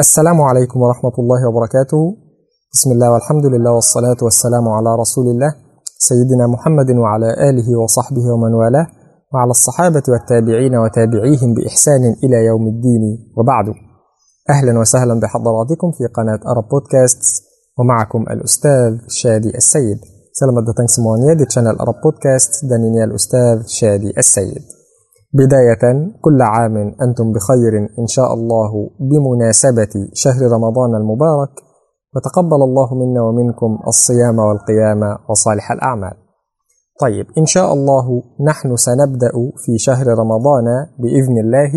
السلام عليكم ورحمة الله وبركاته. بسم الله والحمد لله والصلاة والسلام على رسول الله سيدنا محمد وعلى آله وصحبه ومن والاه وعلى الصحابة والتابعين وتابعيهم بإحسان إلى يوم الدين. وبعد أهلا وسهلا بحضراتكم في قناة أرب بودكاست ومعكم الأستاذ شادي السيد. Selamat datang di channel Arab Podcast dan ini الأستاذ شادي السيد. بداية كل عام أنتم بخير إن شاء الله بمناسبة شهر رمضان المبارك. وتقبل الله منا ومنكم الصيام والقيام وصالح الأعمال. طيب إن شاء الله نحن سنبدأ في شهر رمضان بإذن الله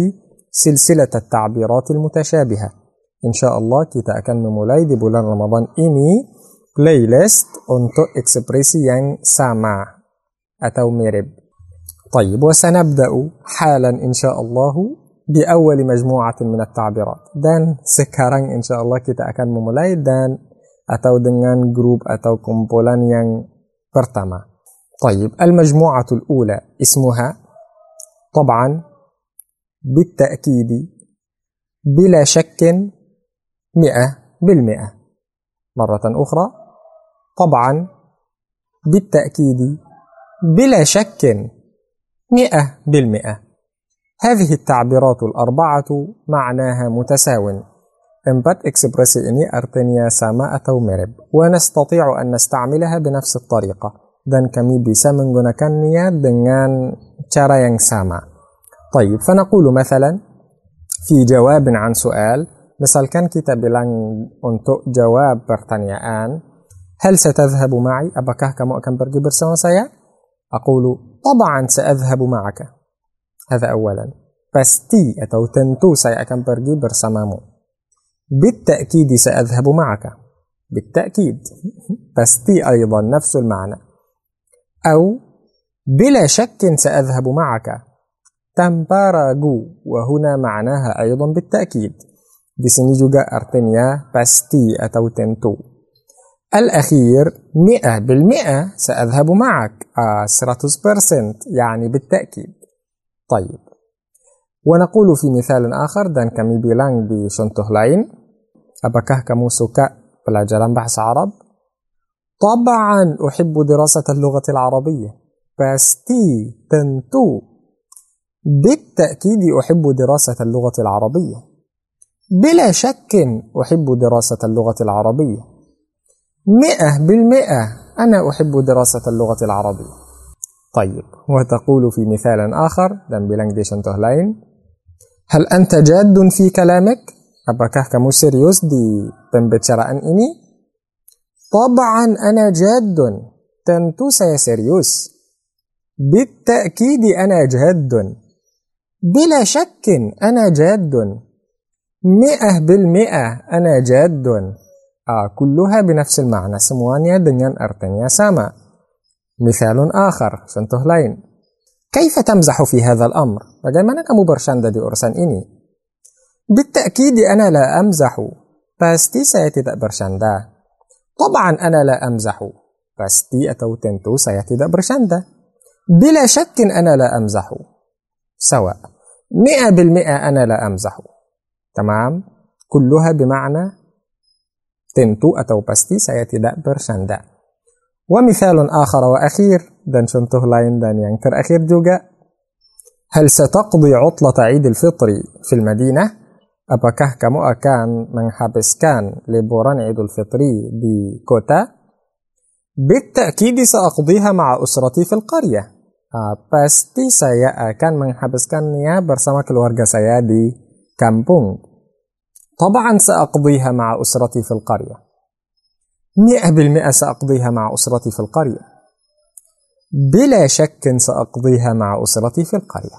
سلسلة التعبيرات المتشابهة. إن شاء الله kita akan memulai di bulan Ramadan ini playlist untuk ekspresi yang sama atau mirip. طيب وسنبدأ حالا إن شاء الله بأول مجموعة من التعبيرات. dan sekarang insya Allah kita akan memulai. dan atau dengan grup atau kumpulan yang pertama. طيب المجموعة الأولى اسمها طبعا بالتأكيد بلا شك مئة بالمئة. مرة أخرى طبعا بالتأكيد بلا شك مئة بالمئة هذه التعبيرات الأربعة معناها متساو empat ekspresi ini artinya sama atau mirip ونستطيع أن نستعملها بنفس الطريقة dan kami bisa menggunakannya dengan cara yang sama طيب فنقول مثلا في جواب عن سؤال misalkan kita bilang untuk jawab pertanyaan هل ستذهب معي apakah kamu akan pergi bersama saya أقول طبعا سأذهب معك. هذا أولا. pasti atau tentu saya akan pergi bersamamu بالتأكيد سأذهب معك. بالتأكيد. pasti أيضا نفس المعنى. أو بلا شك سأذهب معك. ragu وهنا معناها أيضا بالتأكيد. di sini juga artinya pasti atau tentu الأخير مئة بالمئة سأذهب معك. آه 100% يعني بالتأكيد. طيب. ونقول في مثال آخر dan kami bilang di contoh lain apakah kamu suka pelajaran bahasa Arab طبعا أحب دراسة اللغة العربية. pasti tentu بالتأكيد أحب دراسة اللغة العربية. بلا شك أحب دراسة اللغة العربية. مئة بالمئة. أنا أحب دراسة اللغة العربية. طيب وتقول في مثال آخر dan bilang di lain هل أنت جاد في كلامك؟ Apakah kamu serius di pembicaraan ini? طبعا أنا جاد. tentu saya serius بالتأكيد أنا جاد. بلا شك أنا جاد. مئة بالمئة أنا جاد. كلها بنفس المعنى semuanya dengan artinya sama مثال آخر contoh lain كيف تمزح في هذا الأمر bagaimana kamu bercanda di urusan ini بالتأكيد أنا لا أمزح pasti saya tidak bercanda طبعا أنا لا أمزح pasti atau tentu saya tidak bercanda بلا شك أنا لا أمزح سواء مئة بالمئة أنا لا أمزح تمام كلها بمعنى tentu atau pasti saya tidak bercanda ومثال آخر وأخير dan contoh lain dan yang terakhir juga هل ستقضي عطلة عيد الفطر في المدينة؟ Apakah kamu akan menghabiskan liburan Idul Fitri di kota? بالتأكيد سأقضيها مع أسرتي في القرية. Ah, pasti saya akan menghabiskannya bersama keluarga saya di kampung. طبعا سأقضيها مع أسرتي في القرية. مئة بالمئة سأقضيها مع أسرتي في القرية. بلا شك سأقضيها مع أسرتي في القرية.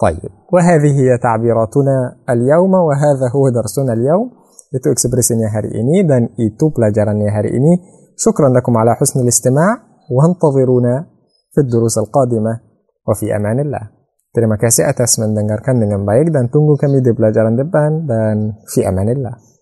طيب وهذه هي تعبيراتنا اليوم وهذا هو درسنا اليوم itu ekspresinya hari ini dan itu pelajarannya hari ini شكرا لكم على حسن الاستماع وانتظرونا في الدروس القادمة وفي أمان الله Terima kasih atas mendengarkan dengan baik dan tunggu kami di pelajaran depan dan fi amanillah.